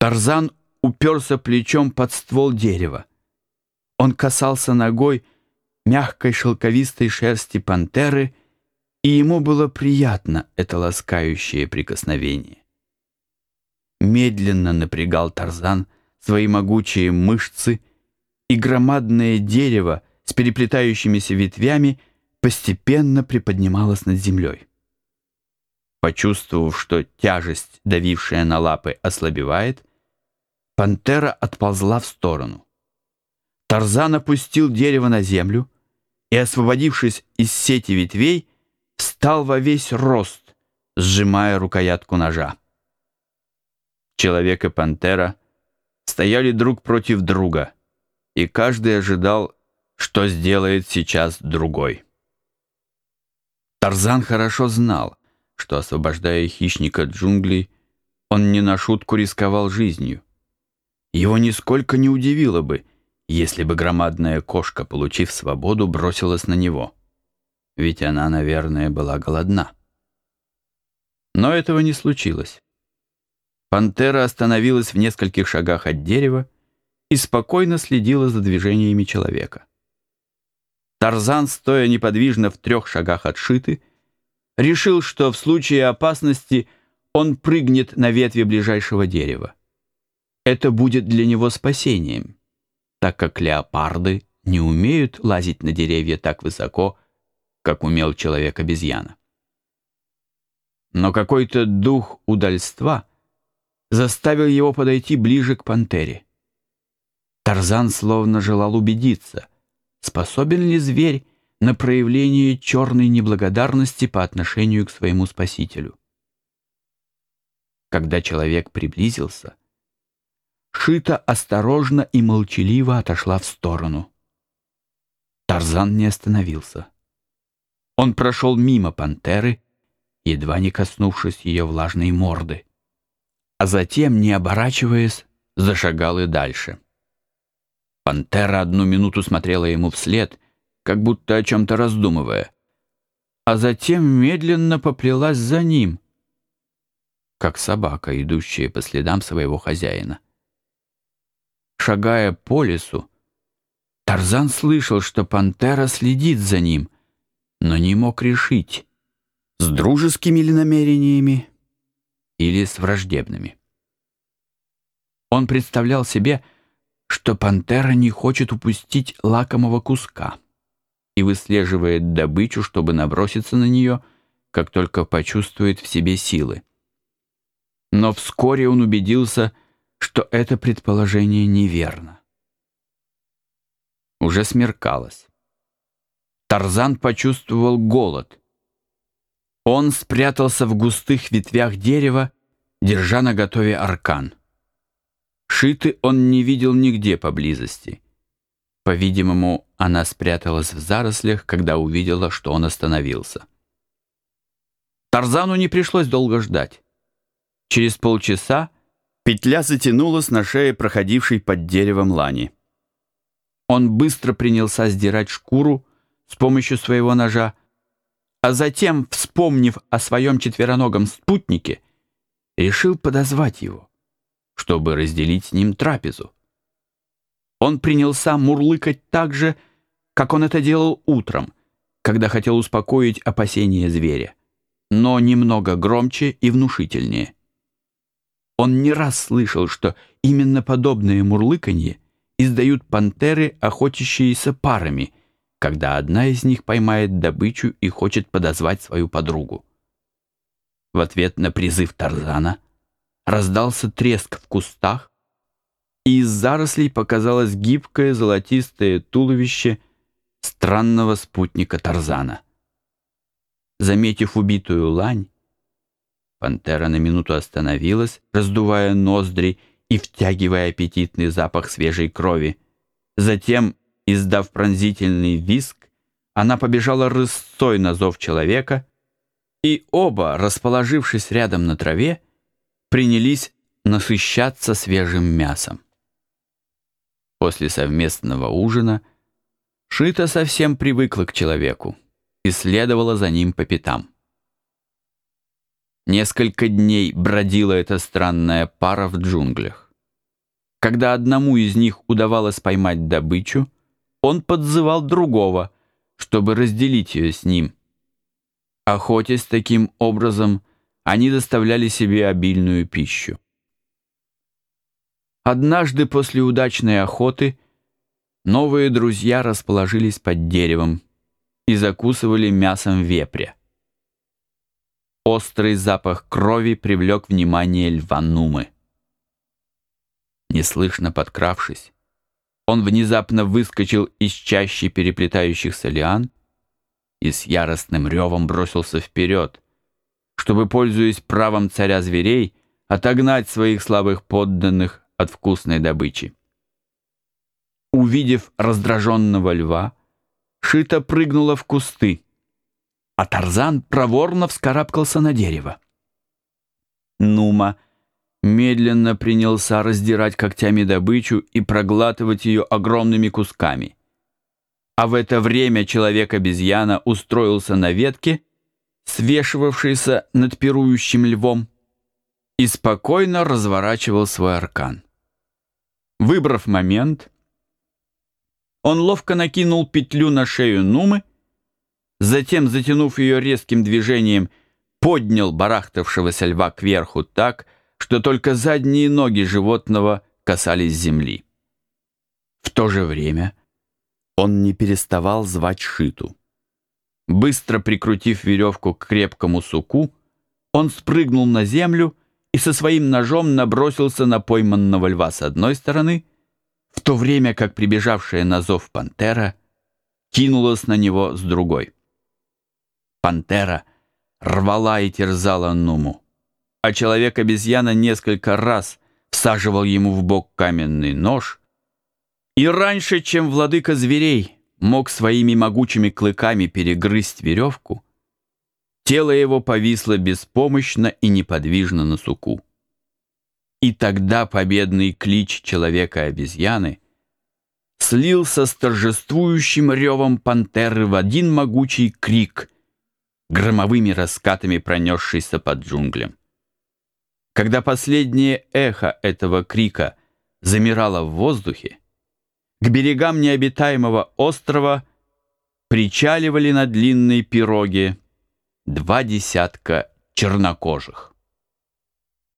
Тарзан уперся плечом под ствол дерева. Он касался ногой мягкой шелковистой шерсти пантеры, и ему было приятно это ласкающее прикосновение. Медленно напрягал Тарзан свои могучие мышцы, и громадное дерево с переплетающимися ветвями постепенно приподнималось над землей. Почувствовав, что тяжесть, давившая на лапы, ослабевает, пантера отползла в сторону. Тарзан опустил дерево на землю и, освободившись из сети ветвей, встал во весь рост, сжимая рукоятку ножа. Человек и пантера стояли друг против друга, и каждый ожидал, что сделает сейчас другой. Тарзан хорошо знал, что, освобождая хищника джунглей, он не на шутку рисковал жизнью. Его нисколько не удивило бы, если бы громадная кошка, получив свободу, бросилась на него. Ведь она, наверное, была голодна. Но этого не случилось. Пантера остановилась в нескольких шагах от дерева и спокойно следила за движениями человека. Тарзан, стоя неподвижно в трех шагах от Шиты, решил, что в случае опасности он прыгнет на ветви ближайшего дерева. Это будет для него спасением, так как леопарды не умеют лазить на деревья так высоко, как умел человек-обезьяна. Но какой-то дух удальства — заставил его подойти ближе к пантере. Тарзан словно желал убедиться, способен ли зверь на проявление черной неблагодарности по отношению к своему спасителю. Когда человек приблизился, Шита осторожно и молчаливо отошла в сторону. Тарзан не остановился. Он прошел мимо пантеры, едва не коснувшись ее влажной морды а затем, не оборачиваясь, зашагал и дальше. Пантера одну минуту смотрела ему вслед, как будто о чем-то раздумывая, а затем медленно поплелась за ним, как собака, идущая по следам своего хозяина. Шагая по лесу, Тарзан слышал, что пантера следит за ним, но не мог решить, с дружескими ли намерениями или с враждебными. Он представлял себе, что пантера не хочет упустить лакомого куска и выслеживает добычу, чтобы наброситься на нее, как только почувствует в себе силы. Но вскоре он убедился, что это предположение неверно. Уже смеркалось. Тарзан почувствовал голод. Он спрятался в густых ветвях дерева, держа на готове аркан. Шиты он не видел нигде поблизости. По-видимому, она спряталась в зарослях, когда увидела, что он остановился. Тарзану не пришлось долго ждать. Через полчаса петля затянулась на шее проходившей под деревом лани. Он быстро принялся сдирать шкуру с помощью своего ножа, а затем, вспомнив о своем четвероногом спутнике, решил подозвать его чтобы разделить с ним трапезу. Он принялся мурлыкать так же, как он это делал утром, когда хотел успокоить опасения зверя, но немного громче и внушительнее. Он не раз слышал, что именно подобные мурлыканье издают пантеры, охотящиеся парами, когда одна из них поймает добычу и хочет подозвать свою подругу. В ответ на призыв Тарзана — раздался треск в кустах, и из зарослей показалось гибкое золотистое туловище странного спутника Тарзана. Заметив убитую лань, пантера на минуту остановилась, раздувая ноздри и втягивая аппетитный запах свежей крови. Затем, издав пронзительный виск, она побежала рысцой на зов человека, и оба, расположившись рядом на траве, принялись насыщаться свежим мясом. После совместного ужина Шита совсем привыкла к человеку и следовала за ним по пятам. Несколько дней бродила эта странная пара в джунглях. Когда одному из них удавалось поймать добычу, он подзывал другого, чтобы разделить ее с ним. Охотясь таким образом, они доставляли себе обильную пищу. Однажды после удачной охоты новые друзья расположились под деревом и закусывали мясом вепря. Острый запах крови привлек внимание льва Нумы. Неслышно подкравшись, он внезапно выскочил из чащи переплетающихся лиан и с яростным ревом бросился вперед, чтобы, пользуясь правом царя зверей, отогнать своих слабых подданных от вкусной добычи. Увидев раздраженного льва, Шита прыгнула в кусты, а Тарзан проворно вскарабкался на дерево. Нума медленно принялся раздирать когтями добычу и проглатывать ее огромными кусками. А в это время человек-обезьяна устроился на ветке, свешивавшийся над пирующим львом, и спокойно разворачивал свой аркан. Выбрав момент, он ловко накинул петлю на шею Нумы, затем, затянув ее резким движением, поднял барахтавшегося льва кверху так, что только задние ноги животного касались земли. В то же время он не переставал звать Шиту. Быстро прикрутив веревку к крепкому суку, он спрыгнул на землю и со своим ножом набросился на пойманного льва с одной стороны, в то время как прибежавшая на зов пантера кинулась на него с другой. Пантера рвала и терзала Нуму, а человек-обезьяна несколько раз всаживал ему в бок каменный нож, и раньше, чем владыка зверей мог своими могучими клыками перегрызть веревку, Тело его повисло беспомощно и неподвижно на суку. И тогда победный клич человека-обезьяны слился с торжествующим ревом пантеры в один могучий крик, громовыми раскатами пронесшийся под джунглем. Когда последнее эхо этого крика замирало в воздухе, к берегам необитаемого острова причаливали на длинной пироге два десятка чернокожих.